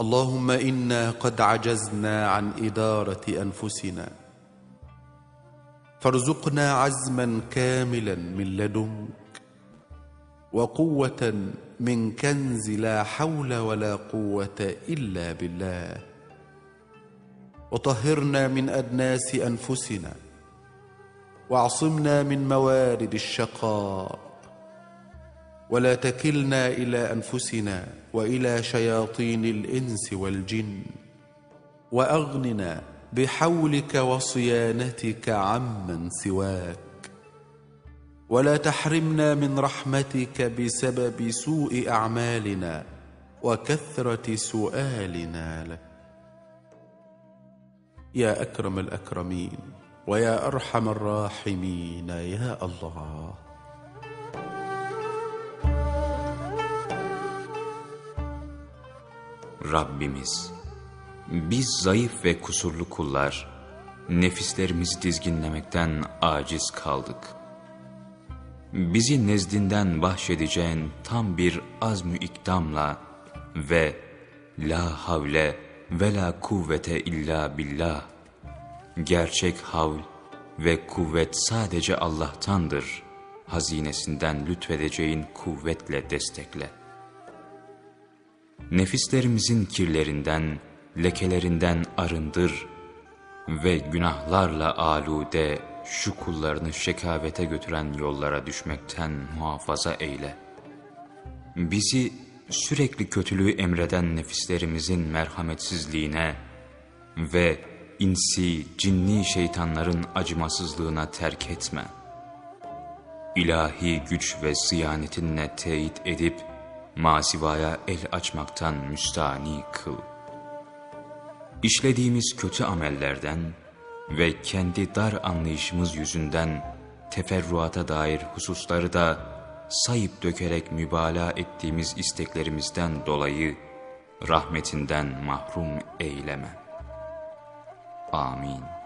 اللهم إنا قد عجزنا عن إدارة أنفسنا. فارزقنا عزما كاملا من لدنك وقوة من كنز لا حول ولا قوة إلا بالله. وطهرنا من أدناس أنفسنا وأعصمنا من موارد الشقاء. ولا تكلنا إلى أنفسنا وإلى شياطين الإنس والجن وأغننا بحولك وصيانتك عمن سواك. ولا تحرمنا من رحمتك بسبب سوء أعمالنا وكثرة سؤالنا لك. يا أكرم الأكرمين ويا أرحم الراحمين يا الله. Rabbimiz, biz zayıf ve kusurlu kullar, nefislerimizi dizginlemekten aciz kaldık. Bizi nezdinden bahşedeceğin tam bir azmü ikdamla ve la havle ve la kuvvete illa billah, gerçek havl ve kuvvet sadece Allah'tandır, hazinesinden lütfedeceğin kuvvetle destekle.'' Nefislerimizin kirlerinden, lekelerinden arındır ve günahlarla alude şu kullarını şekavete götüren yollara düşmekten muhafaza eyle. Bizi sürekli kötülüğü emreden nefislerimizin merhametsizliğine ve insi, cinni şeytanların acımasızlığına terk etme. İlahi güç ve ziyanetinle teyit edip, masivaya el açmaktan müstani kıl. İşlediğimiz kötü amellerden ve kendi dar anlayışımız yüzünden teferruata dair hususları da sayıp dökerek mübalağa ettiğimiz isteklerimizden dolayı rahmetinden mahrum eyleme. Amin.